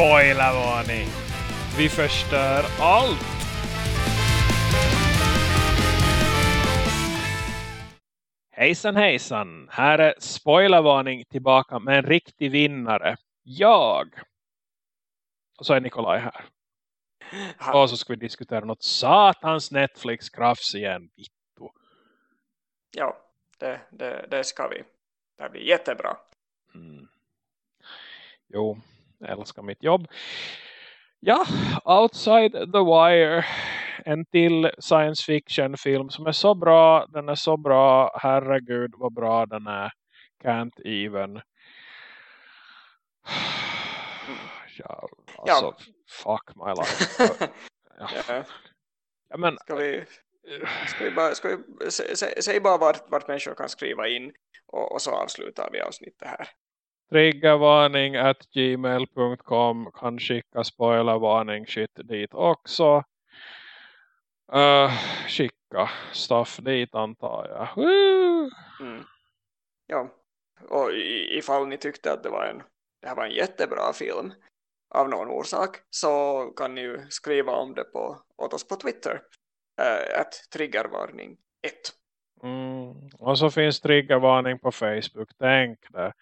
Spoilervarning! Vi förstör allt! Hejsan hejsan! Här är spoilervarning tillbaka med en riktig vinnare. Jag! Och så är Nikolaj här. Och så ska vi diskutera något satans Netflix-krafs igen. Vittu. Ja, det, det, det ska vi. Det blir jättebra. Mm. Jo, älskar mitt jobb. Ja, Outside the Wire. En till science fiction film som är så bra. Den är så bra. Herregud vad bra den är. Can't even. Ja, alltså, Ja. fuck my life. Ja. Ja. Men, Ska vi, ska vi bara, ska vi, sä, sä, säg bara vart, vart människor kan skriva in och, och så avslutar vi avsnittet här. Triggervarning at gmail.com kan skicka spoilervarning shit dit också. Uh, skicka stuff dit antar jag. Mm. Ja, och ifall ni tyckte att det var en, det här var en jättebra film av någon orsak så kan ni ju skriva om det på, åt oss på Twitter. Uh, att triggervarning 1. Mm. Och så finns triggervarning på Facebook. Tänk det.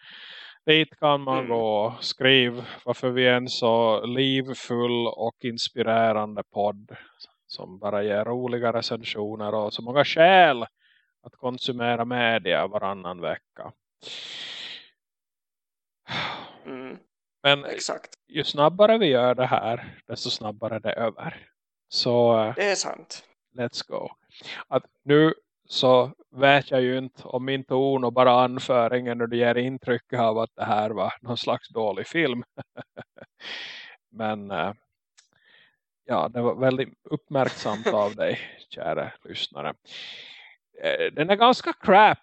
Dit kan man Mm. gå och skriv varför vi är en så livfull och inspirerande podd som bara ger roliga recensioner och så många skäl att konsumera media varannan vecka. Mm, Men exakt, ju snabbare vi gör det här desto snabbare är det över. Så eh, det är sant. let's go. Att nu så vet jag ju inte om min ton och bara anföringen och det ger intryck av att det här var någon slags dålig film. Men eh, ja, det var väldigt uppmärksamt av dig, kära lyssnare. Eh, Den är ganska crap.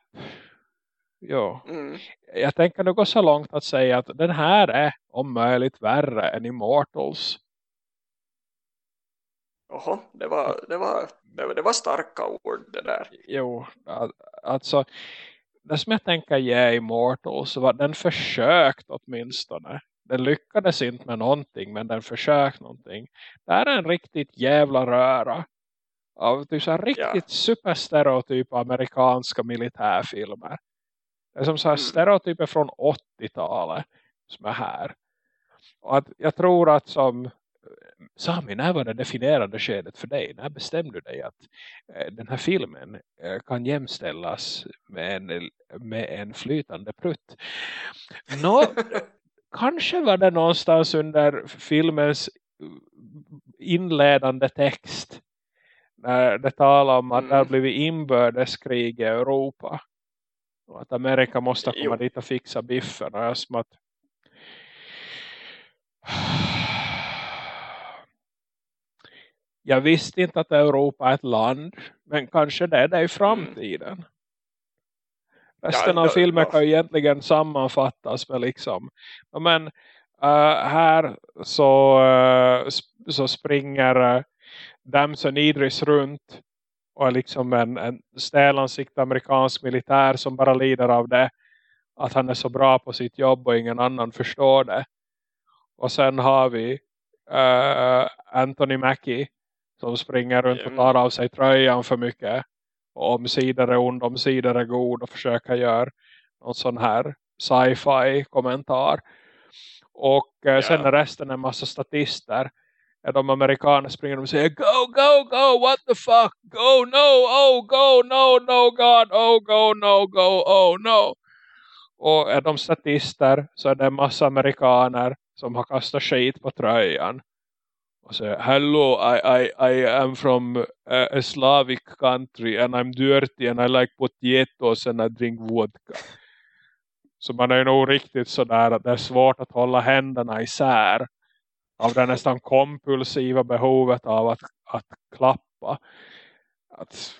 Jo. Mm. Jag tänker nog gå så långt att säga att den här är om möjligt värre än Immortals. Oho, det var, det, var, det, var, var starka ord det där. Jo, alltså det som jag tänker ge Immortals var att den försökt åtminstone. Den lyckades inte med någonting men den försökt någonting. Det här är en riktigt jävla röra av typ så riktigt superstereotypa amerikanska militärfilmer. Det är som så här Mm. stereotyper från 80-talet som är här. Och att jag tror att som Sami, när var det definierade skedet för dig? När bestämde du dig att eh, den här filmen eh, kan jämställas med en, med en flytande prutt? Nå, kanske var det någonstans under filmens inledande text när det talar om att Mm. det har blivit inbördeskrig i Europa och att Amerika måste komma Jo. dit och fixa biffen och jag som att jag visste inte att Europa är ett land men kanske det är det i framtiden. Resten Ja, av filmen kan ju egentligen sammanfattas med liksom men eh, här så, eh, sp- så springer uh, Damson Idris runt och är liksom en, en stälansikt amerikansk militär som bara lider av det att han är så bra på sitt jobb och ingen annan förstår det. Och sen har vi eh, Anthony Mackie som springer runt och tar av sig tröjan för mycket och omsidor är ond, omsidor är god och försöka göra någon sån här sci-fi kommentar. Och eh, sen är resten en massa statister. Är de amerikaner springer och säger Go, go, go, what the fuck? Go, no, oh, go, no, no, god, oh, go, no, go, oh, no. Och är de statister så är det en massa amerikaner som har kastat skit på tröjan. Och säger, hello, I, I, I am from uh, a Slavic country and I'm dirty and I like potatoes and I drink vodka. Så man är nog riktigt sådär att det är svårt att hålla händerna isär. Av det nästan kompulsiva behovet av att, att klappa. Att,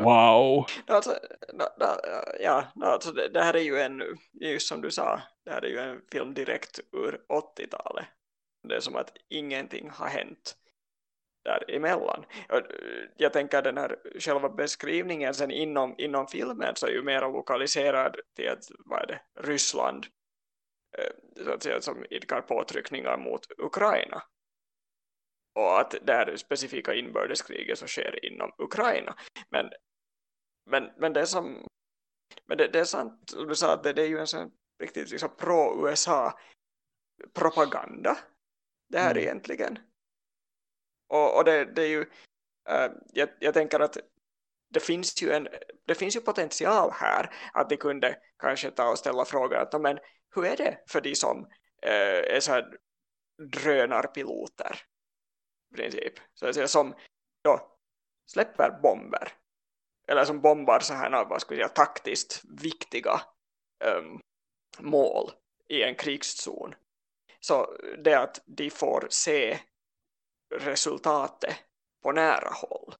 wow. Alltså, ja, alltså det, det här är ju en, just som du sa, det här är ju en film direkt ur 80-talet. Det är som att ingenting har hänt däremellan. Jag, tänker den här själva beskrivningen sen inom, inom filmen så är ju mer lokaliserad till att, vad är det, Ryssland eh, så att säga, som idkar påtryckningar mot Ukraina. Och att det här specifika inbördeskriget så sker inom Ukraina. Men, men, men det som men det, det är sant, du sa att det, det är ju en sån riktigt liksom pro-USA propaganda det här mm. egentligen. Och, och det, det är ju äh, jag, jag tänker att det finns ju en det finns ju potential här att de kunde kanske ta och ställa frågan att men hur är det för de som äh, är så här drönarpiloter? Princip. Så att säga, som då släpper bomber. Eller som bombar så här vad ska jag säga, taktiskt viktiga um, mål i en krigszon så det att de får se resultatet på nära håll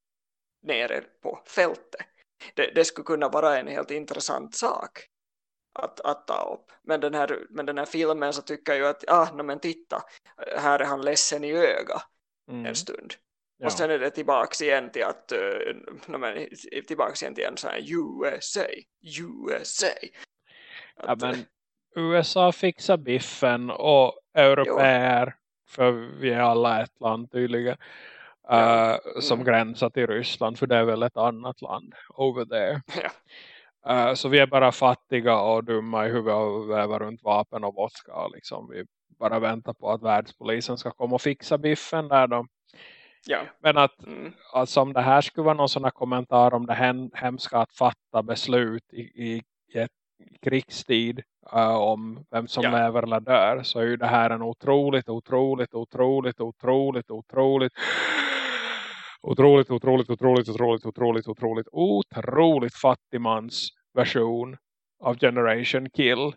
nere på fältet det, det skulle kunna vara en helt intressant sak att, att ta upp. Men den, här, men den här filmen så tycker jag ju att, ah, no, men titta, här är han ledsen i öga mm. en stund. Ja. Och sen är det tillbaks igen till att, uh, no, men, tillbaks igen till en sån här USA, USA. Att, ja, men USA fixar biffen och europeer, för vi är alla ett land tydligen, ja. uh, som mm. gränsar till Ryssland, för det är väl ett annat land over there. Ja. Uh, så vi är bara fattiga och dumma i huvudet och vävar runt vapen och vodka. Liksom. Vi bara väntar på att världspolisen ska komma och fixa biffen där de. Ja. Men att mm. alltså, om det här skulle vara någon sån här kommentar om det hem, hemska att fatta beslut i, i, i ett krigstid uh, om vem som ja. lever eller dör så är ju det här en otroligt, otroligt, otroligt, otroligt, otroligt otroligt, otroligt, otroligt, otroligt, otroligt, otroligt, otroligt fattigmans version av Generation Kill.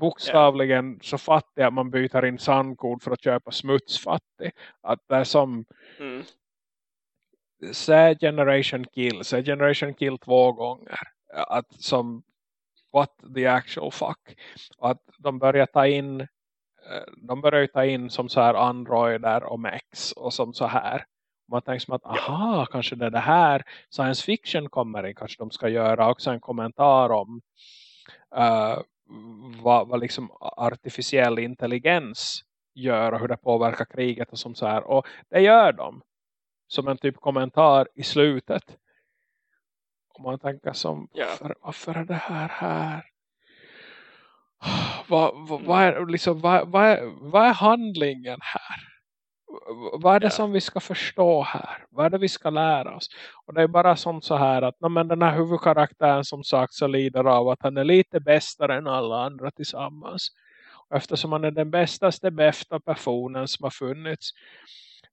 Bokstavligen yeah. så fattig att man byter in sandkod för att köpa smutsfattig. Att det är som mm. se Generation Kill, se Generation Kill två gånger. Att som what the actual fuck. Att de börjar ta in eh, de börjar ta in som så här androider och mex och som så här man tänker som att aha, kanske det är det här science fiction kommer in. Kanske de ska göra också en kommentar om uh, vad, vad liksom artificiell intelligens gör och hur det påverkar kriget och som så här. Och det gör de som en typ kommentar i slutet. Och man tänker som, yeah. varför, varför är det här här? Vad, vad, vad, är, liksom, vad, vad, är, vad är handlingen här? vad är det ja. som vi ska förstå här? Vad är det vi ska lära oss? Och det är bara som så här att men den här huvudkaraktären som sagt så lider av att han är lite bättre än alla andra tillsammans. Och eftersom han är den bästaste bästa personen som har funnits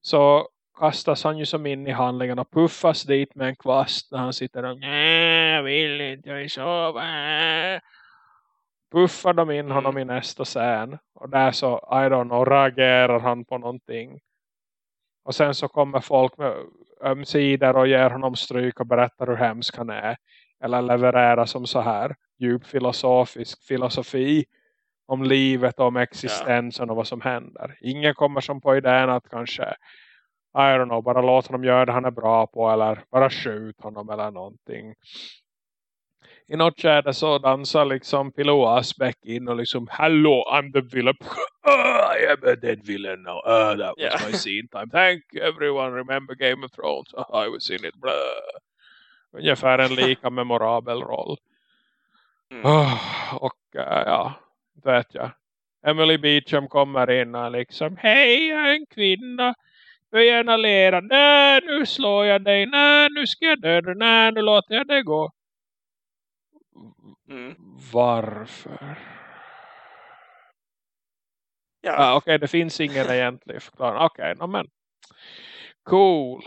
så kastas han ju som in i handlingen och puffas dit med en kvast när han sitter och nej jag vill inte, jag vill sova. Puffar de in honom mm. i nästa scen och där så, I don't know, reagerar han på någonting och sen så kommer folk med ömsidor och ger honom stryk och berättar hur hemsk han är. Eller levererar som så här djup filosofisk filosofi om livet om existensen och vad som händer. Ingen kommer som på idén att kanske I don't know, bara låta honom göra det han är bra på eller bara skjut honom eller någonting i något skärde så dansar liksom Pilo Asbeck in och liksom Hello, I'm the villain. Oh, I am a dead villain now. Oh, that was yeah. my scene time. Thank everyone. Remember Game of Thrones. Oh, I was in it. Blah. Ungefär en lika memorabel roll. Mm. Oh, och uh, ja, vet jag. Emily Beecham kommer in och liksom Hej, jag är en kvinna. Är gärna lera. Nej, nu slår jag dig. Nej, nu ska jag döda. Nej, nu låter jag det gå. Mm. Varför? Ja. Ah, Okej, okay, det finns ingen egentlig förklaring. Okej, okay, no, men. Cool.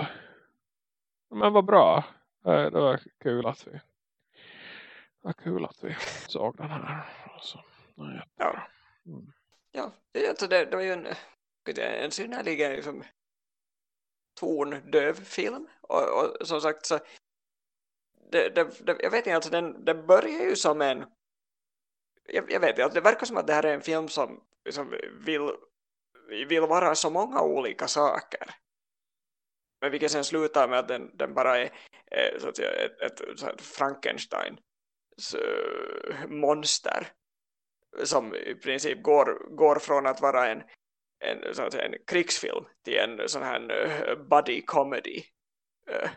Men vad bra. Det var kul att vi det var kul att vi såg den här. Alltså, ja. Mm. Ja, alltså det, det var ju en, en synnerligen liksom, tondöv film. Och, och som sagt så det, det, det, jag vet inte, alltså den, den börjar ju som en jag, jag vet inte, alltså det verkar som att det här är en film som, som vill, vill vara så många olika saker men vilket sen slutar med att den, den bara är så att säga, ett, ett, ett Frankenstein monster som i princip går, går från att vara en, en, så att säga, en krigsfilm till en sån här eh, buddy comedy eh,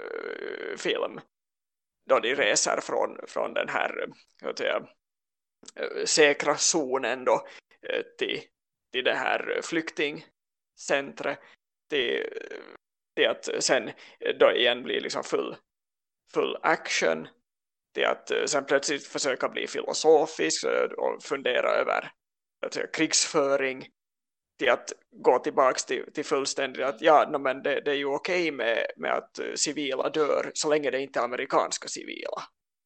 eh, film. Då de reser från, från den här så att säga, säkra zonen då, till, till det här flyktingcentret till, till att sen då igen blir liksom full, full action till att sen plötsligt försöka bli filosofisk och fundera över att säga, krigsföring till att gå tillbaka till, till fullständigt att ja, no, men det, det är ju okej okay med, med att civila dör så länge det inte är amerikanska civila.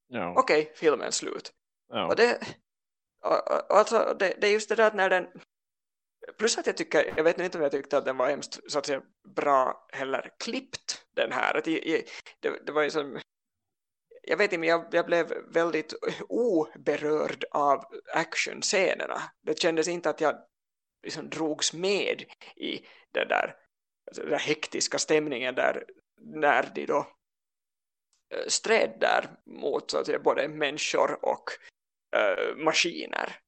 Ja. Okej, okay, filmen slut. Ja. Och det, alltså, det, det är just det där att när den plus att jag tycker, jag vet inte om jag tyckte att den var hemskt så att säga bra heller klippt den här. Att det, det var ju som jag vet inte, jag, jag blev väldigt oberörd av actionscenerna. Det kändes inte att jag liksom drogs med i den där, alltså den där hektiska stämningen där när de då eh, stred där mot så att säga, både människor och uh, maskiner.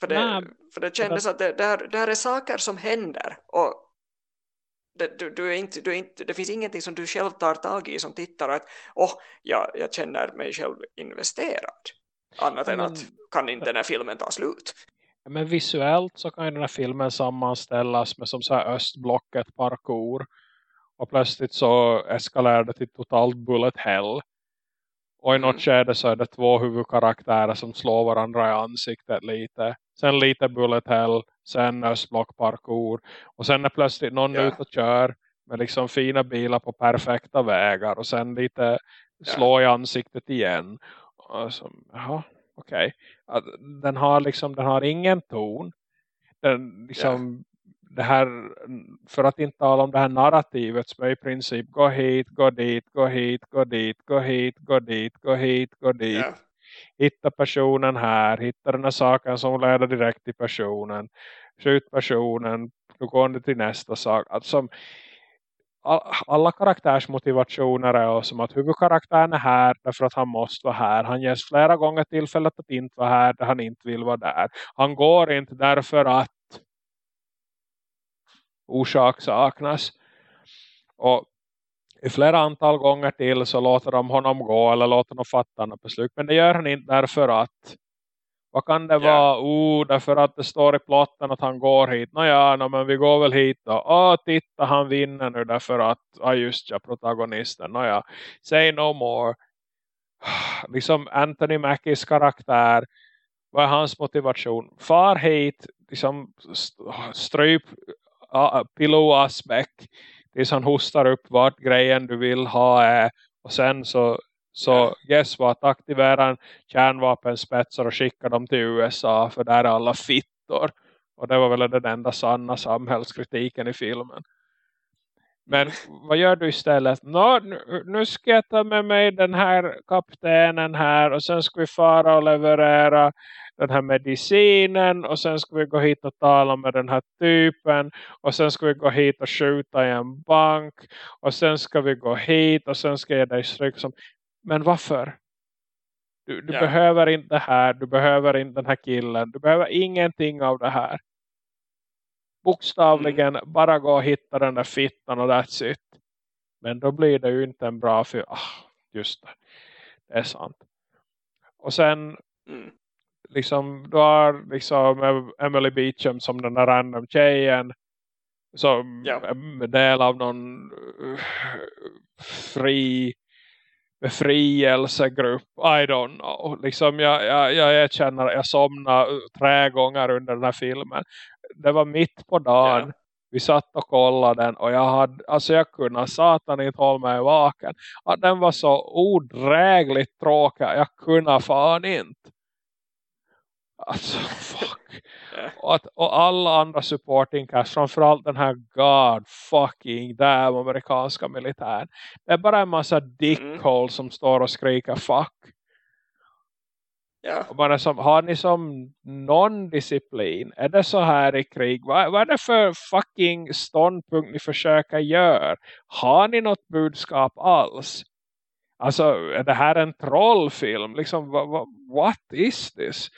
För det, för det kändes att det, det, här, det här är saker som händer och det, du, du är inte, du är inte, det finns ingenting som du själv tar tag i som tittar att oh, ja, jag känner mig själv investerad. Annat men, än att kan inte den här filmen ta slut. Men visuellt så kan ju den här filmen sammanställas med som så här östblocket parkour. Och plötsligt så eskalerar det till totalt bullet hell. Och i något mm. skede så är det två huvudkaraktärer som slår varandra i ansiktet lite. Sen lite bullet hell. Sen östblock parkour. Och sen är plötsligt någon yeah. ute och kör. Med liksom fina bilar på perfekta vägar. Och sen lite slå yeah. i ansiktet igen. Alltså, jaha, okej. Okay. Den har liksom, den har ingen ton. Den liksom, yeah det här, för att inte tala om det här narrativet som är i princip gå hit, gå dit, gå hit, gå dit, gå hit, gå dit, gå hit, gå dit. Yeah. Hitta personen här, hitta den här saken som leder direkt till personen. Skjut personen, nu går det till nästa sak. Alltså, alla karaktärsmotivationer är som att huvudkaraktären är här därför att han måste vara här. Han ges flera gånger tillfället att inte vara här där han inte vill vara där. Han går inte därför att orsak saknas. Och i flera antal gånger till så låter de honom gå eller låter honom fatta något beslut. Men det gör han inte därför att vad kan det yeah. vara? Oh, därför att det står i plotten att han går hit. Nåja, no, men vi går väl hit då. Åh, oh, titta, han vinner nu därför att, ja ah, just ja, protagonisten. Nåja, say no more. liksom Anthony Mackies karaktär. Vad är hans motivation? Far hit, liksom stryp pillow aspect tills han hostar upp vart grejen du vill ha är och sen så så guess what, aktivera en kärnvapenspetsar och skicka dem till USA för där är alla fittor. Och det var väl den enda sanna samhällskritiken i filmen. Men vad gör du istället? Nå, nu, nu ska jag ta med mig den här kaptenen här och sen ska vi fara och leverera den här medicinen och sen ska vi gå hit och tala med den här typen och sen ska vi gå hit och skjuta i en bank och sen ska vi gå hit och sen ska jag ge dig stryk som men varför? Du, du ja. behöver inte det här, du behöver inte den här killen, du behöver ingenting av det här. Bokstavligen mm. bara gå och hitta den där fittan och that's it. Men då blir det ju inte en bra film. Ah, just det. Det är sant. Och sen mm liksom, du har liksom Emily Beecham som den där random tjejen som ja. är del av någon uh, fri befrielsegrupp. I don't know. Liksom jag, jag, jag erkänner jag somnade tre gånger under den här filmen. Det var mitt på dagen. Ja. Vi satt och kollade den och jag hade, alltså jag kunde satan inte hålla mig vaken. Att den var så odrägligt tråkig. Jag kunde fan inte. Alltså fuck. och, att, och alla andra supporting cast, framförallt den här god fucking damn amerikanska militären. Det är bara en massa dickhole mm. som står och skriker fuck. Ja. Och man som, har ni som någon disciplin? Är det så här i krig? Vad, vad är det för fucking ståndpunkt ni försöker göra? Har ni något budskap alls? Alltså, är det här en trollfilm? Liksom, what is this?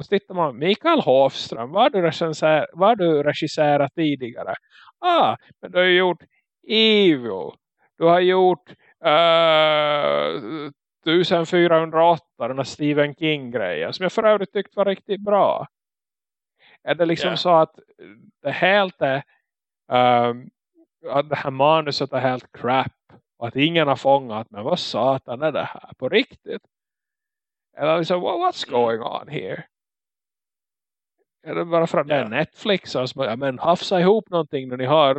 Och så tittar man, Mikael Hofström, vad du regisserat, vad du regisserat tidigare? Ah, men du har gjort Evil. Du har gjort uh, 1408, den här Stephen King-grejen. Som jag för övrigt tyckte var riktigt bra. Är det liksom yeah. så att det helt är um, att det här manuset är helt crap. Och att ingen har fångat. Men vad satan är det här på riktigt? Eller liksom, what's mm. going on here? Är det bara för att det är Netflix som ja, men hafsa ihop någonting när ni har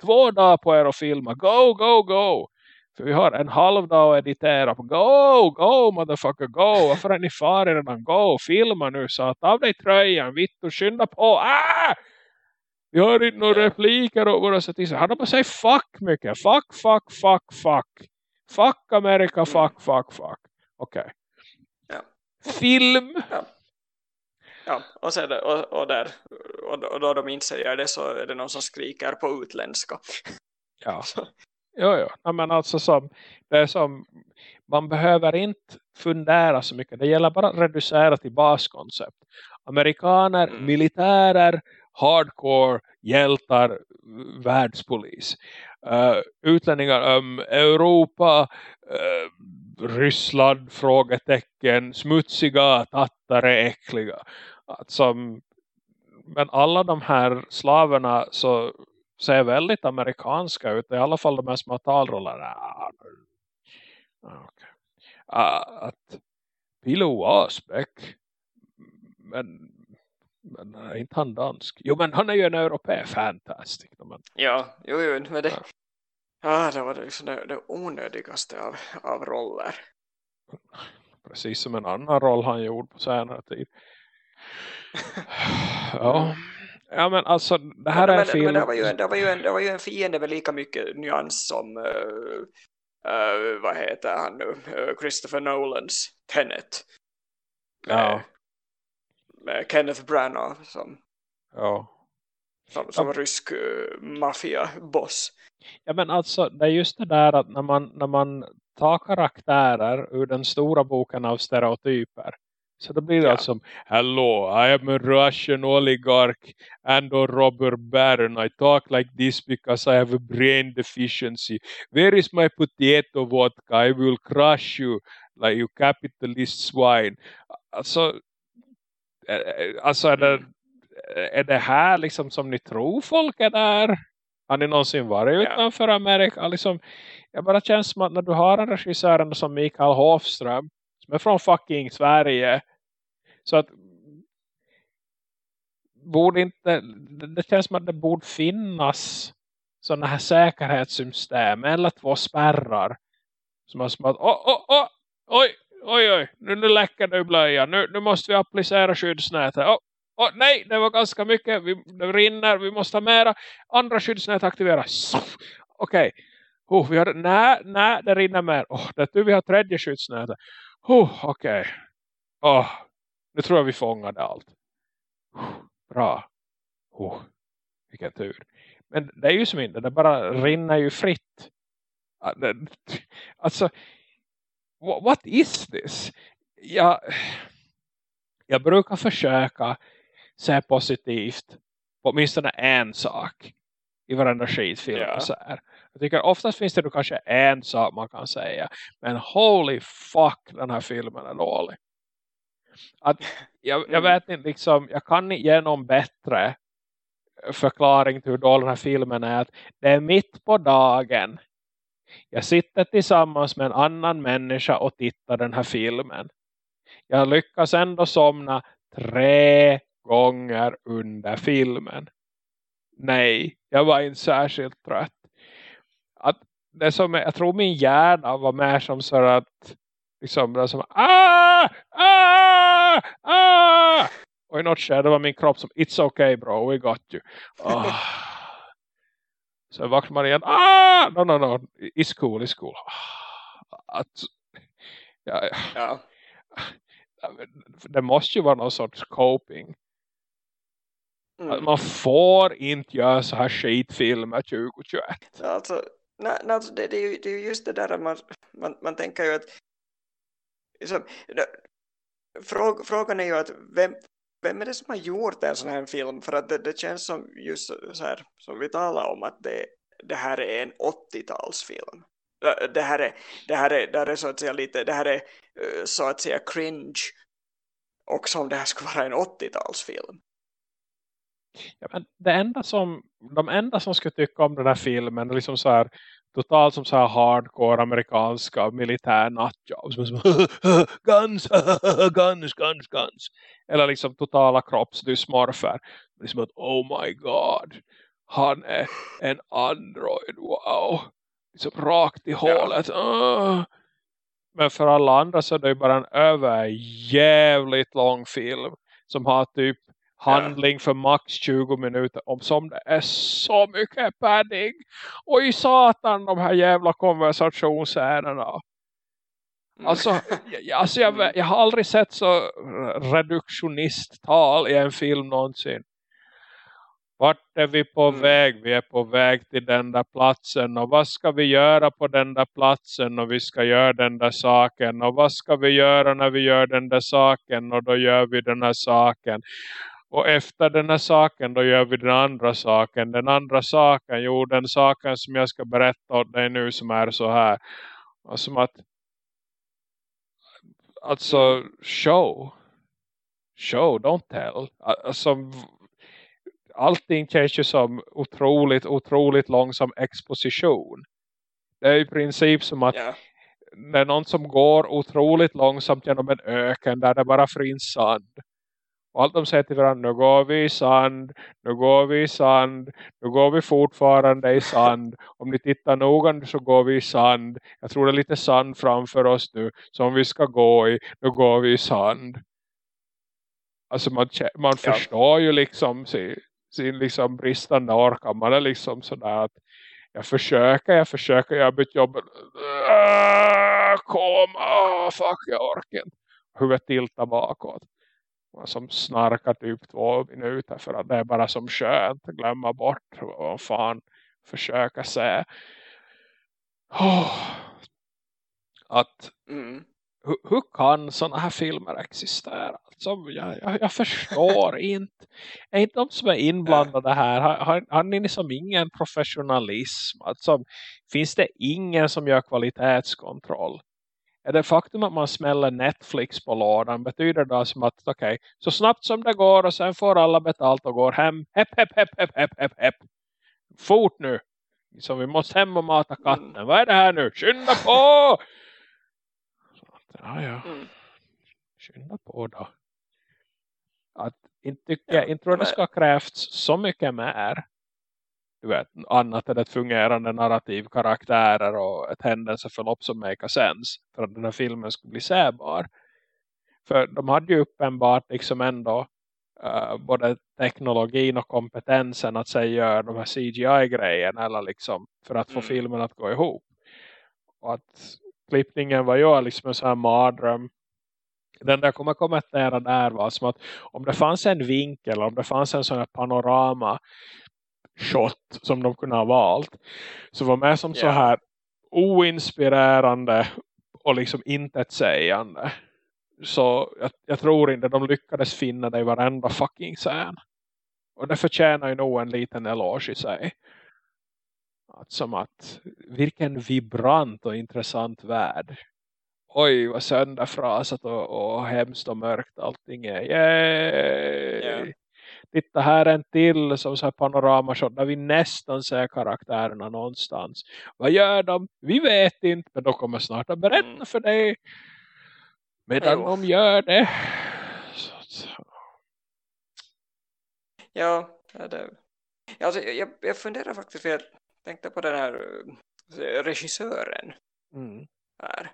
två dagar på er att filma. Go, go, go! För vi har en halv dag att editera på. Go, go motherfucker, go! Varför är ni fara redan? Go, filma nu så att av dig tröjan, vitt och skynda på. Ah! Vi har inte några repliker och våra statister. Han har bara sagt fuck mycket. Fuck, fuck, fuck, fuck. Fuck Amerika, fuck, fuck, fuck. Okej. Okay. Ja. Film. Ja. Ja, och, sen, och, och, där, och, och då de inte säger det så är det någon som skriker på utländska. Ja, jo, jo. Ja, men alltså som, det är som, man behöver inte fundera så mycket. Det gäller bara att reducera till baskoncept. Amerikaner, mm. militärer, hardcore, hjältar, världspolis. Uh, utlänningar um, Europa, uh, Ryssland, frågetecken, smutsiga, tattare, äckliga. Alltså, men alla de här slaverna så ser väldigt amerikanska ut. I alla fall de här små talrollerna. Ah, okay. uh, att Pilo Asbeck men, men inte han dansk. Jo men han är ju en europé, fantastisk. Men... Ja, jo, jo men det, ja. ah, det var liksom det, det onödigaste av, av roller. Precis som en annan roll han gjorde på senare tid. Ja. Ja men alltså det här men, är men, film. Men det var, ju en, det, var ju en, det var ju en fiende med lika mycket nyans som uh, uh, vad heter han nu? Uh, Christopher Nolans Tenet. Ja. med Kenneth Branagh som, ja. som, som ja. rysk maffia-boss. Ja men alltså det är just det där att när man, när man tar karaktärer ur den stora boken av stereotyper så då blir det ja. alltså Hello, I am a Russian oligarch and a robber baron. I talk like this because I have a brain deficiency. Where is my potato vodka? I will crush you like you capitalist swine. Alltså, alltså är, det, är det här liksom som ni tror folk är där? Har ni någonsin varit utanför ja. Amerika? Liksom, jag bara känns som att när du har en regissör som Mikael Hofström som är från fucking Sverige så att borde inte, det känns som att det borde finnas sådana här säkerhetssystem eller två spärrar som har som att, oh, oh, oh, oj, oj, oj, nu, nu läcker det blöja, blöjan, nu, nu måste vi applicera skyddsnätet, oh, oh, nej, det var ganska mycket, vi, det rinner, vi måste ha mera, andra skyddsnät aktiveras, okej, okay. oh, vi har, nej, nej, det rinner mer, oh, det är tur vi har tredje skyddsnätet, oh, okej, okay. oh, nu tror jag vi fångade allt. Bra. Oh, vilken tur. Men det är ju som inte, det bara rinner ju fritt. Alltså, what is this? Jag, jag brukar försöka se positivt på åtminstone en sak i varenda skitfilm. Yeah. Så här. Jag tycker oftast finns det då kanske en sak man kan säga. Men holy fuck, den här filmen är dålig att jag, jag mm. vet inte liksom, jag kan inte ge någon bättre förklaring till hur dålig den här filmen är. Att det är mitt på dagen. Jag sitter tillsammans med en annan människa och tittar den här filmen. Jag lyckas ändå somna tre gånger under filmen. Nej, jag var inte särskilt trött. Att det som, jag tror min hjärna var mer som så att liksom det som ah, ah, ah. Och i något skede var min kropp som it's okay bro, we got you. Oh. Så vaknar man igen. Ah, no, no, no. It's cool, it's cool. Att, ja, ja. Det måste ju vara någon sorts coping. Mm. Man får inte göra så här skitfilmer 2021. Alltså, nej, alltså det, det, är ju, det är just det där att man, man, man tänker ju att liksom, så, frågan är ju att vem, vem är det som har gjort en sån här film? För att det, det känns som just så här som vi talar om att det, det här är en 80-talsfilm. Det här är, det här är, det här är så att säga lite, det här är så att säga cringe och som det här skulle vara en 80-talsfilm. Ja, det enda som, de enda som skulle tycka om den här filmen är liksom så här totalt som så här hardcore amerikanska militär nattjobb. guns, guns, guns, guns. Eller liksom totala kroppsdysmorfer. Liksom att oh my god. Han är en android, wow. Liksom rakt i hålet. Ja. Uh. Men för alla andra så är det bara en över jävligt lång film. Som har typ handling för max 20 minuter om som det är så mycket padding och i satan de här jävla konversationsärendena mm. alltså, jag, alltså jag, mm. jag har aldrig sett så reduktionisttal i en film någonsin vart är vi på mm. väg? Vi är på väg till den där platsen. Och vad ska vi göra på den där platsen? Och vi ska göra den där saken. Och vad ska vi göra när vi gör den där saken? Och då gör vi den här saken. Och efter den här saken då gör vi den andra saken. Den andra saken, jo den saken som jag ska berätta åt dig nu som är så här. Och som att alltså show. Show, don't tell. Alltså allting känns ju som otroligt, otroligt långsam exposition. Det är i princip som att yeah. det är någon som går otroligt långsamt genom en öken där det bara finns sand. Och allt de säger till varandra, nu går vi i sand, nu går vi i sand, nu går vi fortfarande i sand. Om ni tittar noga så går vi i sand. Jag tror det är lite sand framför oss nu som vi ska gå i, nu går vi i sand. Alltså man, man ja. förstår ju liksom sin, sin liksom bristande orkan. Man är liksom sådär att jag försöker, jag försöker, jag har bytt jobb. Kom, oh, fuck, jag orkar inte. Huvudet tiltar bakåt som snarkar typ två minuter för att det är bara som skönt att glömma bort och fan försöka se. Oh, att mm. hur, hur, kan sådana här filmer existera? Alltså, jag, jag, jag förstår inte. Är inte de som är inblandade här har, har, har ni liksom ingen professionalism? Alltså, finns det ingen som gör kvalitetskontroll är det faktum att man smäller Netflix på lådan betyder det som att okej, okay, så snabbt som det går och sen får alla betalt och går hem. Hepp, hepp, hepp, hepp, hepp, hepp, hepp. Fort nu. Så vi måste hem och mata katten. Mm. Vad är det här nu? Skynda på! ja, ja. Mm. Skynda på då. Att inte, tycker jag, inte tror det ska krävts så mycket mer du vet, annat än ett fungerande narrativ, karaktärer och ett händelseförlopp som make sense för att den här filmen skulle bli sägbar. För de hade ju uppenbart liksom ändå uh, både teknologin och kompetensen att säga de här CGI-grejerna eller liksom för att få mm. filmen att gå ihop. Och att klippningen var ju liksom en sån här mardröm den där jag kommer kommentera där var som att om det fanns en vinkel, om det fanns en sån här panorama shot som de kunde ha valt. Så var med som yeah. så här oinspirerande och liksom intetsägande. Så jag, jag, tror inte de lyckades finna det i varenda fucking scen. Och det förtjänar ju nog en liten eloge i sig. Att som att vilken vibrant och intressant värld. Oj vad sönderfrasat och, och hemskt och mörkt allting är. Yay! Yeah titta här en till som så här panoramashot där vi nästan ser karaktärerna någonstans. Vad gör de? Vi vet inte men de kommer snart att berätta mm. för dig medan jo. de gör det. Så, Ja, det, alltså, jag, jag funderar faktiskt för jag tänkte på den här eh, regissören mm. här.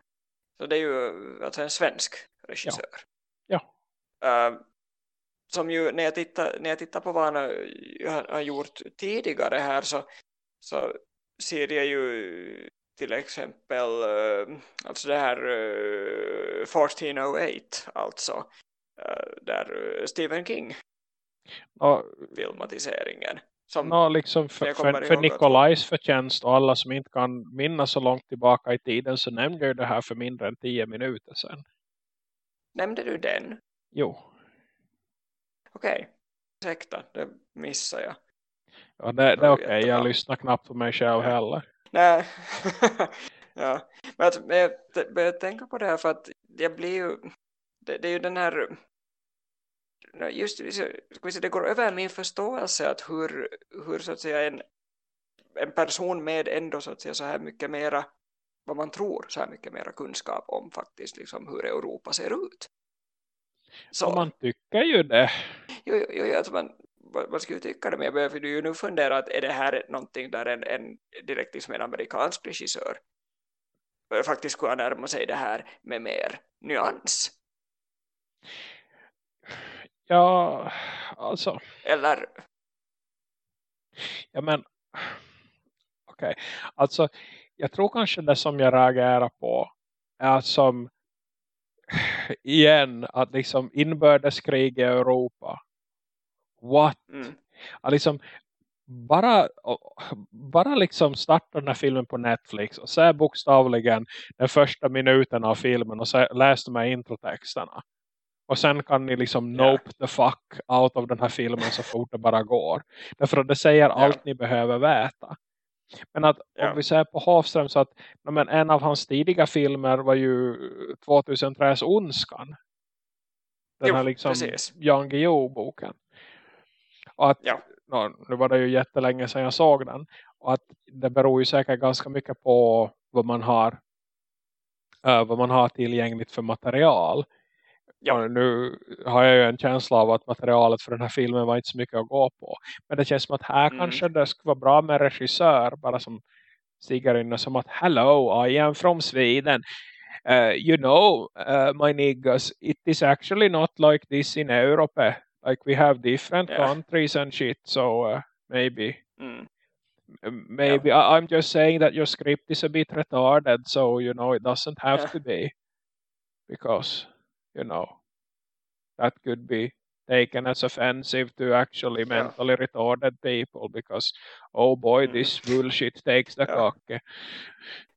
Så det är ju alltså en svensk regissör. Ja. ja. Uh, som ju när jag tittar, när jag tittar på vad han har, har gjort tidigare här så, så ser jag ju till exempel uh, alltså det här uh, 1408 alltså uh, där Stephen King och, filmatiseringen som no, liksom för, för, för Nikolajs förtjänst och alla som inte kan minnas så långt tillbaka i tiden så nämnde jag det här för mindre än tio minuter sedan. Nämnde du den? Jo. Okej, okay. ursäkta, det missar jag. Ja, det, det är okej, okay. jag lyssnar knappt på mig själv heller. Nej, ja. Men, att, men jag börjar tänka på det här för att jag blir ju, det, det är ju den här just det går över min förståelse att hur, hur så att säga en, en person med ändå så att säga så här mycket mera vad man tror så här mycket mera kunskap om faktiskt liksom hur Europa ser ut. Så, och man tycker ju det. Jo, jo, jo alltså man, man skulle tycka det men jag behöver ju nu fundera att är det här någonting där en, en direkt liksom en amerikansk regissör faktiskt skulle närma sig det här med mer nyans. Ja, alltså. Eller? Ja, men okej. Okay. Alltså, jag tror kanske det som jag reagerar på är att som igen, att liksom inbördeskrig i Europa. What? Mm. Att liksom bara, bara liksom starta den här filmen på Netflix och se bokstavligen den första minuten av filmen och se, läs de här introtexterna. Och sen kan ni liksom yeah. nope the fuck out av den här filmen så fort det bara går. Därför att det säger yeah. allt ni behöver veta. Men att yeah. om vi ser på Hofström så att men en av hans tidiga filmer var ju 2003s Onskan. Den jo, här liksom precis. Jan Guillou-boken. Och att, ja. no, nu var det ju jättelänge sedan jag såg den. Och att det beror ju säkert ganska mycket på vad man har uh, vad man har tillgängligt för material. Ja. nu har jag ju en känsla av att materialet för den här filmen var inte så mycket att gå på. Men det känns som att här mm. kanske det skulle vara bra med regissör. Bara som stiger in och som att Hello, I am from Sweden. Uh, you know, uh, my niggas, it is actually not like this in Europe. Like we have different yeah. countries and shit. So uh, maybe... Mm. Maybe yeah. I, I'm just saying that your script is a bit retarded. So, you know, it doesn't have yeah. to be. Because you know, that could be taken as offensive to actually yeah. mentally retarded people because oh boy mm. this bullshit takes the ja. kake.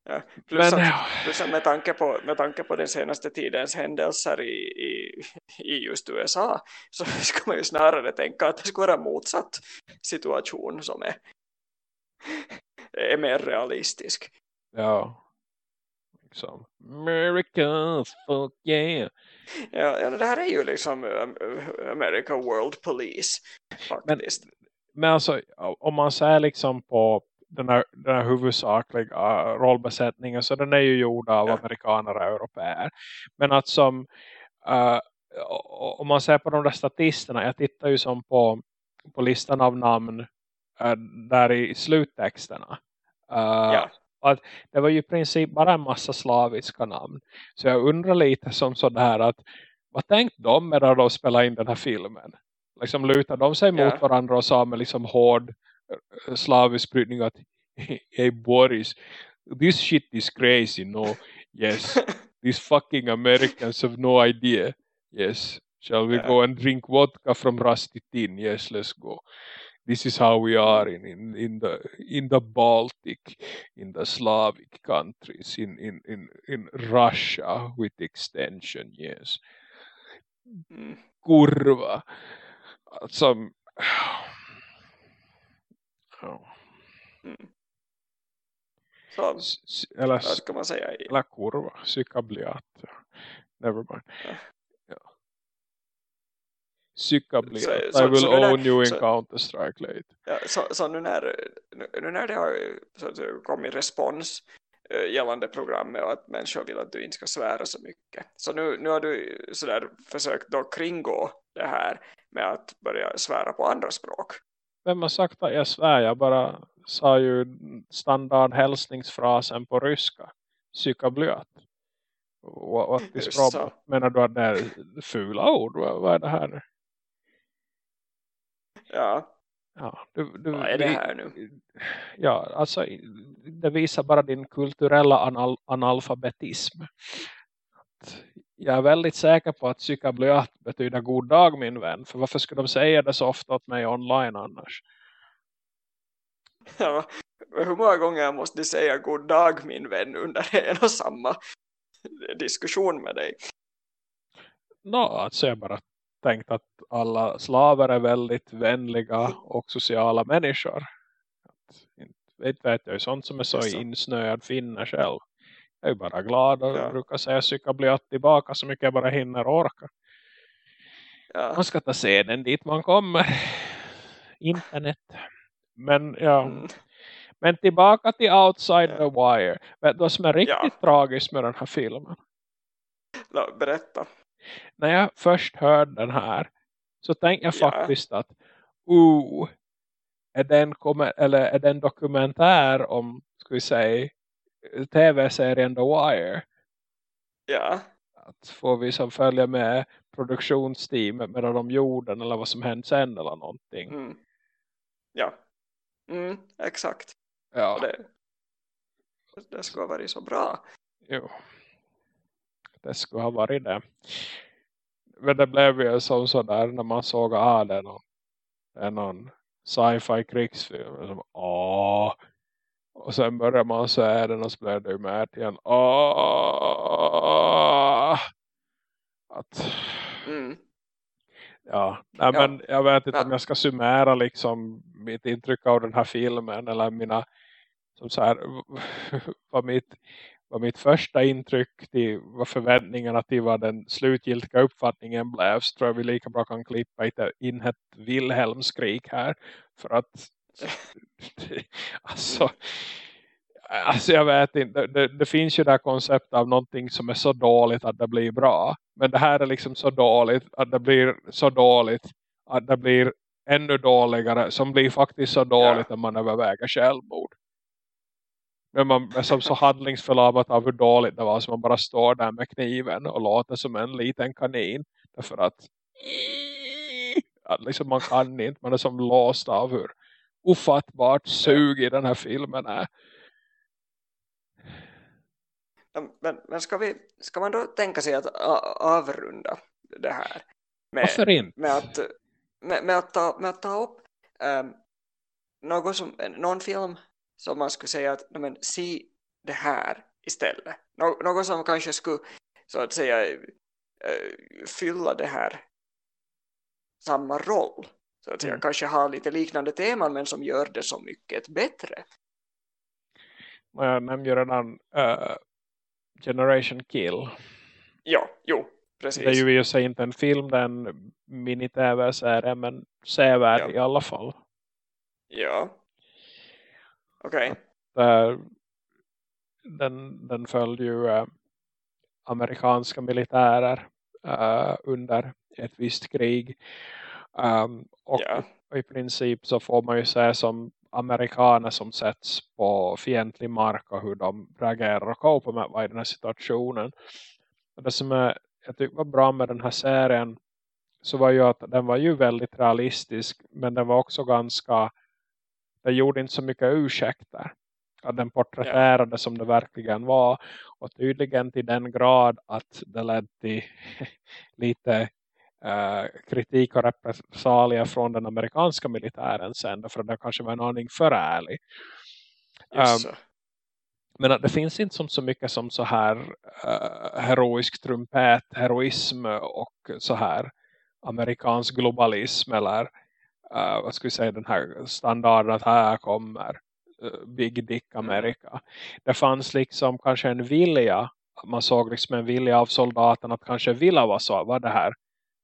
Ja. Plus, Men, att, plus att med, tanke på, med tanke på den senaste tidens händelser i, i, i just USA så ska man ju snarare tänka att det skulle vara motsatt situation som är, är mer realistisk. Ja. Liksom. America, fuck yeah. Ja, ja, det här är ju liksom um, America World Police faktiskt. Men, men alltså, om man ser liksom på den här, den här huvudsakliga rollbesättningen så den är ju gjord av ja. amerikaner och europeer. Men att som uh, om man ser på de där statisterna, jag tittar ju som på, på listan av namn uh, där i sluttexterna. Uh, ja. Att det var ju i princip bara en massa slaviska namn. Så jag undrar lite som sådär att vad tänkte de med när de spelade in den här filmen? Liksom lutar de sig yeah. mot varandra och sa med liksom hård eh, slavisk brytning att Hey Boris, this shit is crazy, no? Yes, these fucking Americans have no idea. Yes, shall we yeah. go and drink vodka from Rusty Tin? Yes, let's go this is how we are in, in, in the in the Baltic, in the Slavic countries, in, in, in, in Russia with extension, yes. Mm. Kurva. Oh. mm. Så, eller, vad ska man säga? Eller kurva, psykabliat. Never mind. Ja. Psykabli. I will så own you in Counter-Strike late. Ja, så, så nu, när, nu när det har så kommit respons äh, gällande programmet och att människor vill att du inte ska svära så mycket. Så nu, nu har du sådär försökt då kringgå det här med att börja svära på andra språk. Vem har sagt att jag svär? Jag bara sa ju standard hälsningsfrasen på ryska. Psykabliat. What, what is problem? Menar du att det är fula ord? Vad är det här? Ja. Ja, du, du, Vad är det här nu? Ja, alltså det visar bara din kulturella anal analfabetism. Jag är väldigt säker på att psykabliat betyder god dag min vän. För varför skulle de säga det så ofta åt mig online annars? Ja, hur många gånger måste du säga god dag min vän under en och samma diskussion med dig? Nå, no, att säga bara tänkt att alla slavar är väldigt vänliga och sociala människor. Vet, vet jag, sånt som är så, så. insnöad finna själv. Jag är bara glad och ja. brukar säga cyka bli tillbaka så mycket jag bara hinner orka. Ja. Man ska ta seden dit man kommer. Internet. Men ja. Mm. Men tillbaka till Outside ja. the Wire. Vet du vad som är riktigt ja. tragiskt med den här filmen? No, berätta. När jag först hörde den här så tänkte jag ja. faktiskt att oh, är den, eller är den dokumentär om ska vi säga tv-serien The Wire. Ja. Att får vi som följa med produktionsteamet medan de gjorde eller vad som hände sen eller någonting. Mm. Ja. Mm, exakt. Ja. Och det, det ha varit så bra. Jo. Det skulle ha varit det. Men det blev ju som sådär när man såg att ah, det är någon, någon sci-fi krigsfilm. Åh, och sen börjar man säga den och så blir det med igen. Åh! Att... Mm. Ja, nej, ja, men jag vet inte ja. om jag ska summera liksom mitt intryck av den här filmen eller mina som så här, vad mitt, vad mitt första intryck till vad förväntningarna till vad den slutgiltiga uppfattningen blev så tror jag vi lika bra kan klippa in ett Wilhelmskrik här för att alltså, alltså jag vet inte, det, det, finns ju det här konceptet av någonting som är så dåligt att det blir bra. Men det här är liksom så dåligt att det blir så dåligt att det blir ännu dåligare som blir faktiskt så dåligt ja. att man överväger självmord. Men man är som så handlingsförlamat av hur dåligt det var så man bara står där med kniven och låter som en liten kanin. Därför att, att liksom man kan inte, man är som låst av hur ofattbart sug i den här filmen är. Men, men ska, vi, ska man då tänka sig att avrunda det här? Med, Varför inte? Med att, med, med, att, ta, med att ta upp um, något som, någon film som man skulle säga att men, se det här istället. Nå, något som kanske skulle så att säga uh, fylla det här samma roll så att säga, mm. kanske har lite liknande teman men som gör det så mycket bättre. Jag nämnde ju redan uh, Generation Kill. Ja, jo, precis. Det är ju i sig inte en film, den mini-tv-serie men sevärd ja. i alla fall. Ja. Okej. Okay. Uh, den, den följde ju uh, amerikanska militärer uh, under ett visst krig. Um, och yeah. i princip så får man ju se som amerikaner som sätts på fientlig mark och hur de reagerar och kopar med vad i den här situationen. Och det som är, jag tycker var bra med den här serien så var ju att den var ju väldigt realistisk men den var också ganska den gjorde inte så mycket ursäkter att den porträtterade yeah. som det verkligen var och tydligen till den grad att det ledde till lite Uh, kritik och repressalier från den amerikanska militären sen. För det kanske var en aning för ärlig. Um, men att det finns inte som så mycket som så här uh, heroisk trumpet, heroism och så här amerikansk globalism eller uh, vad ska vi säga den här standarden att här kommer Big Dick mm. Amerika. Mm. Det fanns liksom kanske en vilja man såg liksom en vilja av soldaterna att kanske vilja vara så, vad det här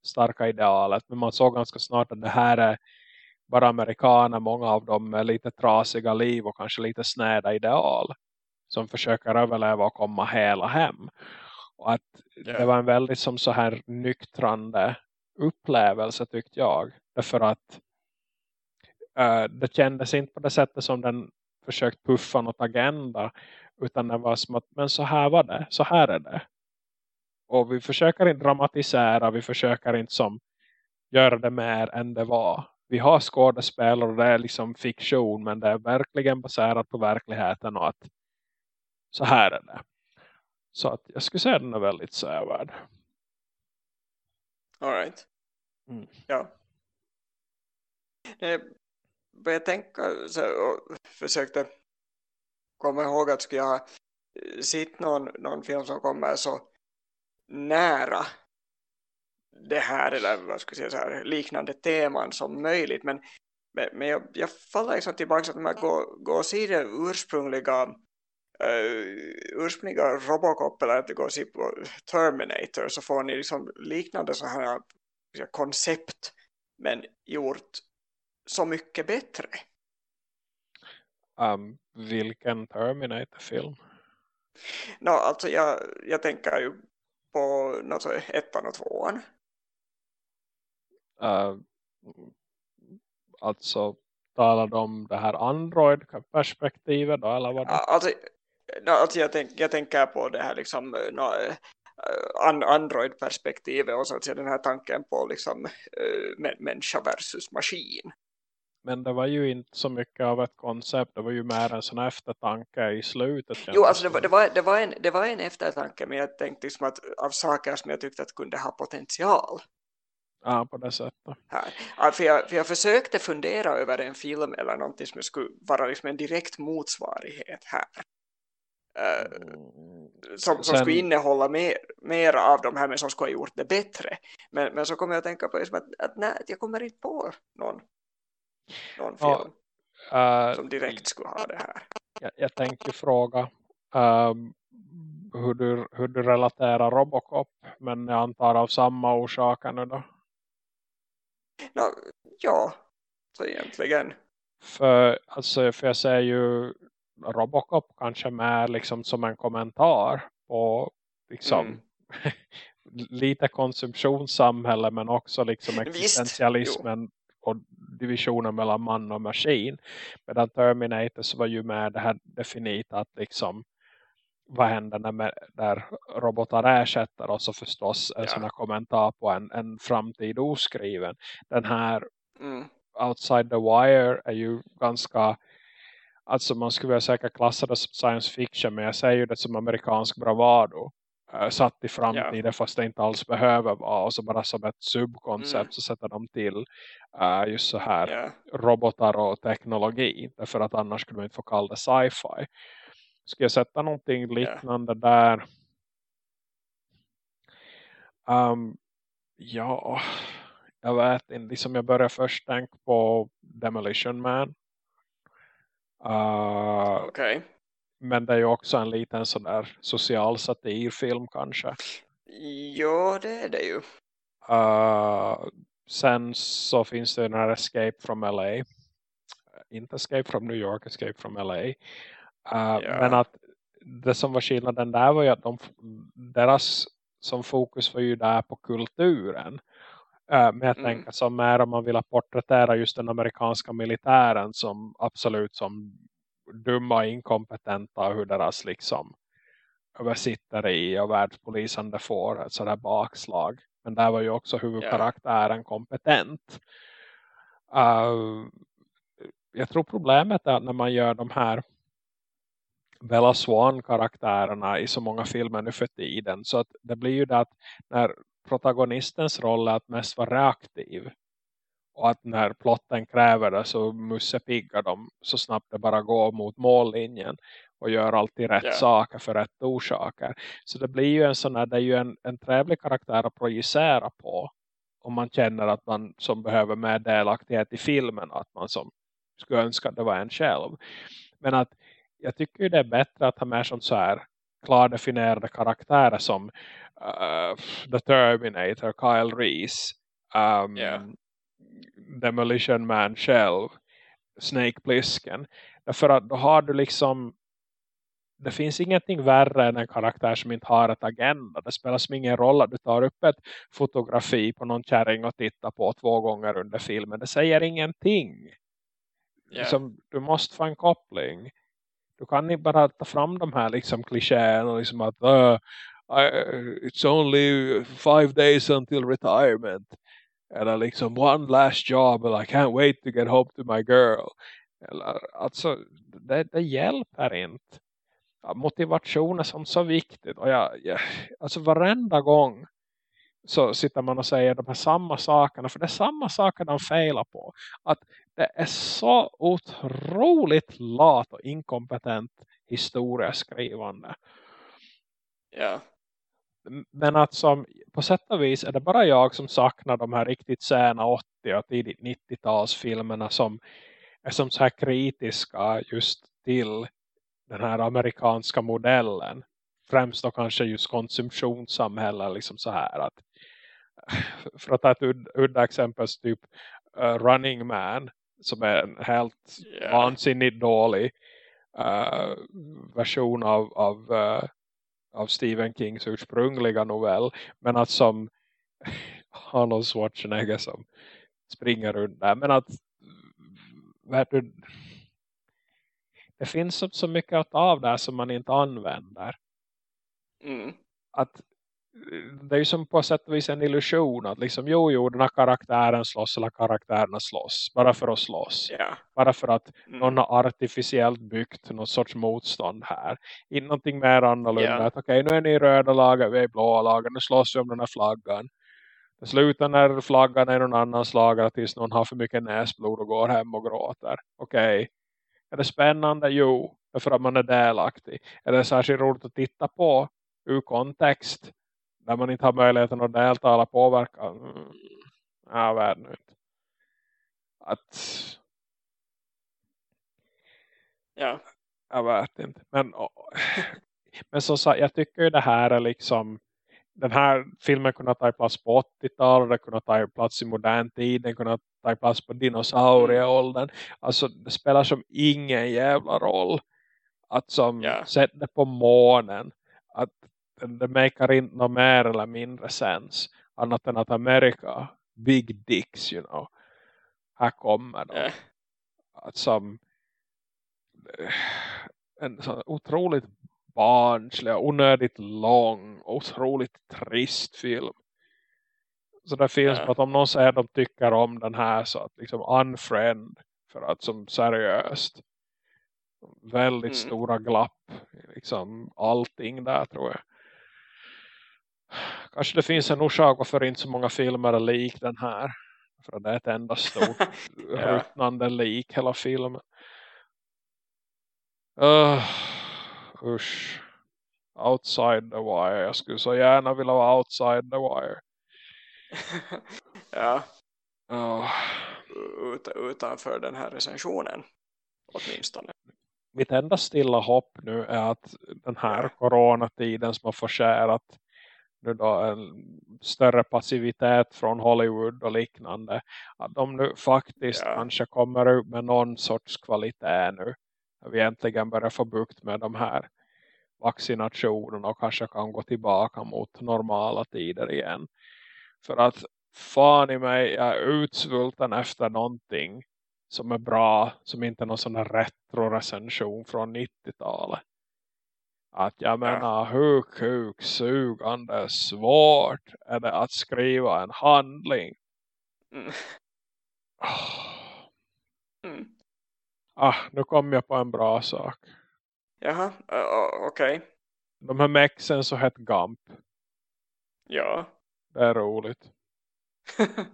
starka idealet. Men man såg ganska snart att det här är bara amerikaner. Många av dem med lite trasiga liv och kanske lite snäda ideal. Som försöker överleva och komma hela hem. Och att yeah. det var en väldigt som så här nyktrande upplevelse tyckte jag. Därför att uh, det kändes inte på det sättet som den försökt puffa något agenda. Utan det var som att, men så här var det, så här är det. Och vi försöker inte dramatisera, vi försöker inte som göra det mer än det var. Vi har skådespelare och det är liksom fiktion men det är verkligen baserat på verkligheten och att så här är det. Så att jag skulle säga att den är väldigt sövärd. Alright. Mm. Ja. Började tänka så, och försökte komma ihåg att skulle jag ha eh, sett någon, någon film som kommer så nära det här eller vad ska jag säga, så här, liknande teman som möjligt. Men, men, men jag, jag faller liksom tillbaka att man går, går och ser det ursprungliga uh, ursprungliga Robocop eller att det går och se på Terminator så får ni liksom liknande så här koncept men gjort så mycket bättre. Um, vilken Terminator-film? No, alltså jag, jag tänker ju på något så, ettan och tvåan. Uh, alltså talar de om det här Android-perspektivet då, eller vad? Alltså, no, alltså jag, tänk, jag tänker på det här liksom no, Android-perspektivet och så att säga den här tanken på liksom uh, människa versus maskin. Men det var ju inte så mycket av ett koncept. Det var ju mer en sån eftertanke i slutet. Jo, alltså det var, det, var, det, var en, det var en eftertanke. Men jag tänkte liksom att av saker som jag tyckte att kunde ha potential. Ja, på det sättet. Här. för, jag, för jag försökte fundera över en film eller någonting som skulle vara liksom en direkt motsvarighet här. Uh, som, som Sen... skulle innehålla mer, mer av de här men som skulle ha gjort det bättre. Men, men så kommer jag att tänka på liksom att, att nej, jag kommer inte på någon någon film ja, uh, som direkt skulle ha det här. Jag, jag tänkte fråga um, hur, du, hur du relaterar Robocop men jag antar av samma orsaker nu då? No, ja, så egentligen. För, alltså, för jag ser ju Robocop kanske med liksom som en kommentar på liksom mm. lite konsumtionssamhälle men också liksom existentialismen och divisionen mellan man och maskin. Medan Terminator så var ju med det här definitivt att liksom vad händer när, med, när robotar ersätter oss och förstås en ja. sån här kommentar på en, en framtid oskriven. Den här mm. Outside the Wire är ju ganska alltså man skulle säkert klassa det som science fiction men jag säger ju det som amerikansk bravado satt i framtiden yeah. fast det inte alls behöver vara och så bara som ett subkoncept mm. så sätter de till uh, just så här yeah. robotar och teknologi därför att annars skulle man inte få kalla det sci-fi ska jag sätta någonting liknande yeah. där um, ja jag vet inte liksom jag börjar först tänka på Demolition Man uh, okej okay. Men det är ju också en liten sån där social satirfilm kanske. Ja, det är det ju. Uh, sen så finns det den här Escape from LA. Inte Escape from New York, Escape from LA. Uh, ja. Men att det som var skillnaden där var ju att de, deras som fokus var ju där på kulturen. Men jag mm. tänker som mer om man vill porträttera just den amerikanska militären som absolut som dumma och inkompetenta hur deras liksom översittare och världspolisande får ett sådär bakslag. Men där var ju också huvudkaraktären kompetent. Uh, jag tror problemet är att när man gör de här Bella Swan-karaktärerna i så många filmer nu för tiden. Så att det blir ju det att när protagonistens roll är att mest vara reaktiv och att när plotten kräver det så mussepiggar de så snabbt det bara går mot mållinjen. Och gör alltid rätt yeah. saker för rätt orsaker. Så det blir ju en sån här, det är ju en, en trevlig karaktär att projicera på. Om man känner att man som behöver mer delaktighet i filmen. Att man som skulle önska att det var en själv. Men att jag tycker det är bättre att ha mer som så här klardefinierade karaktärer som uh, The Terminator, Kyle Reese. Um, yeah. Demolition Man själv. Snake Plissken. Därför att då har du liksom det finns ingenting värre än en karaktär som inte har ett agenda. Det spelar som ingen roll att du tar upp ett fotografi på någon kärring och tittar på två gånger under filmen. Det säger ingenting. Yeah. Som, du måste få en koppling. Du kan inte bara ta fram de här liksom klichéerna liksom att uh, I, it's only five days until retirement. Eller liksom one last job. Eller I can't wait to get home to my girl. Eller, alltså det, det hjälper inte. Motivation är som så viktigt. Och jag, jag, alltså varenda gång så sitter man och säger de här samma sakerna. För det är samma saker de felar på. Att det är så otroligt lat och inkompetent historieskrivande. Ja men att som på sätt och vis är det bara jag som saknar de här riktigt sena 80- och tidigt 90-talsfilmerna som är som så här kritiska just till den här amerikanska modellen. Främst då kanske just konsumtionssamhällen liksom så här att för att ta ett udda exempel typ uh, Running Man som är en helt yeah. vansinnigt dålig uh, version av, av, uh, av Stephen Kings ursprungliga novell men att som Arnold Schwarzenegger som springer runt där men att det finns så, mycket av där som man inte använder mm. att det är ju som på sätt och vis en illusion att liksom, jo, jo, den här karaktären slåss eller karaktärerna slåss. Bara för att slåss. Yeah. Bara för att Mm. någon har artificiellt byggt någon sorts motstånd här. Inte någonting mer annorlunda. Yeah. Att okej, nu är ni i röda laget, vi är blåa laget. Nu slåss vi om den här flaggan. Det slutar när flaggan är någon annans lagar tills någon har för mycket näsblod och går hem och gråter. Okej. Är det spännande? Jo. För att man är delaktig. Är det särskilt roligt att titta på ur kontext? Där man inte har möjligheten att delta eller påverka. Mm. Ja, världen ut. Att Ja. jag vet inte. Men, men så sa jag tycker ju det här är liksom den här filmen kunde ta plats på 80-talet, den kunde ta plats i modern tid, den kunde ta plats på dinosaurieåldern. Alltså det spelar som ingen jävla roll att som Ja. sätt det på månen att det makar inte något mer eller mindre sens annat än att Amerika big dicks, you know. Här kommer de. Ja. Att som eh, en sån otroligt barnslig, onödigt lång, otroligt trist film. Så det finns Ja. att om någon säger att de tycker om den här så att liksom unfriend för att som seriöst väldigt Mm. stora glapp liksom allting där tror jag. Kanske det finns en orsak varför inte så många filmer är lik den här. För det är ett enda stort Ja. ruttnande lik hela filmen. Uh, usch. Outside the wire. Jag skulle så gärna vilja vara outside the wire. ja. Uh, Ut, utanför den här recensionen. Åtminstone. mitt enda stilla hopp nu är att den här coronatiden som har förskärat nu då en större passivitet från Hollywood och liknande. Att de nu faktiskt Ja. kanske kommer ut med någon sorts kvalitet nu. Att vi äntligen börjar få bukt med de här vaccinationerna och kanske kan gå tillbaka mot normala tider igen. För att fan i mig, jag är utsvulten efter någonting som är bra, som inte är någon sån här retro-recension från 90-talet. Att jag menar, hur kuksugande svårt är det att skriva en handling. Mm. Mm. Ah, nu kom jag på en bra sak. Jaha, uh, okej. De här mexen så hette Gump. Ja. Det är roligt.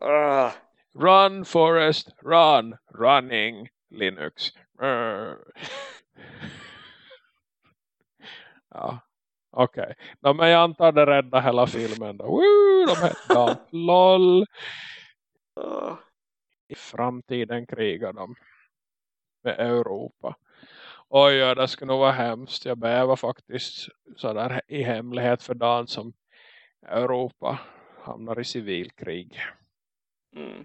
Ah, Run Forest, run, running Linux. Ja, okej. Okay. De jag antar det rädda hela filmen då. Woo, de hette. LOL. ah. I framtiden krigar de med Europa. Oj, ja, det skulle nog vara hemskt. Jag bävar faktiskt sådär i hemlighet för dagen som Europa hamnar i civilkrig. Mm.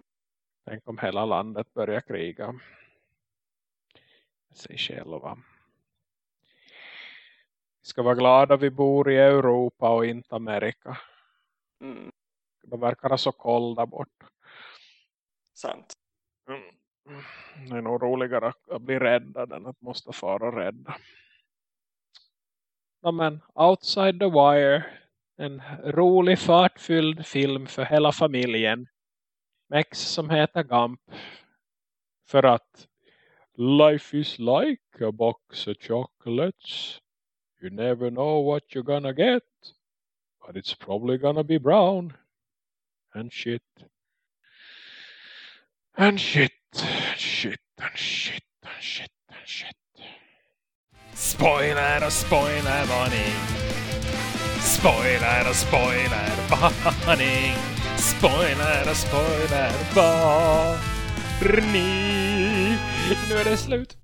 Tänk om hela landet börjar kriga. Sig själva. Ska vara glada vi bor i Europa och inte Amerika. Mm. De verkar så koll där bort. Sant. Mm. Det är nog roligare att bli räddad än att måste fara rädda. Ja, men Outside the Wire. En rolig fartfylld film för hela familjen. Mex som heter Gump. För att Life is like a box of chocolates. You never know what you're gonna get. But it's probably gonna be brown. And shit. And shit. And shit. And shit. And shit. And shit. Spoiler och spoilervarning. Spoiler och spoiler varning. Spoiler och spoiler varning. Nu är det slut.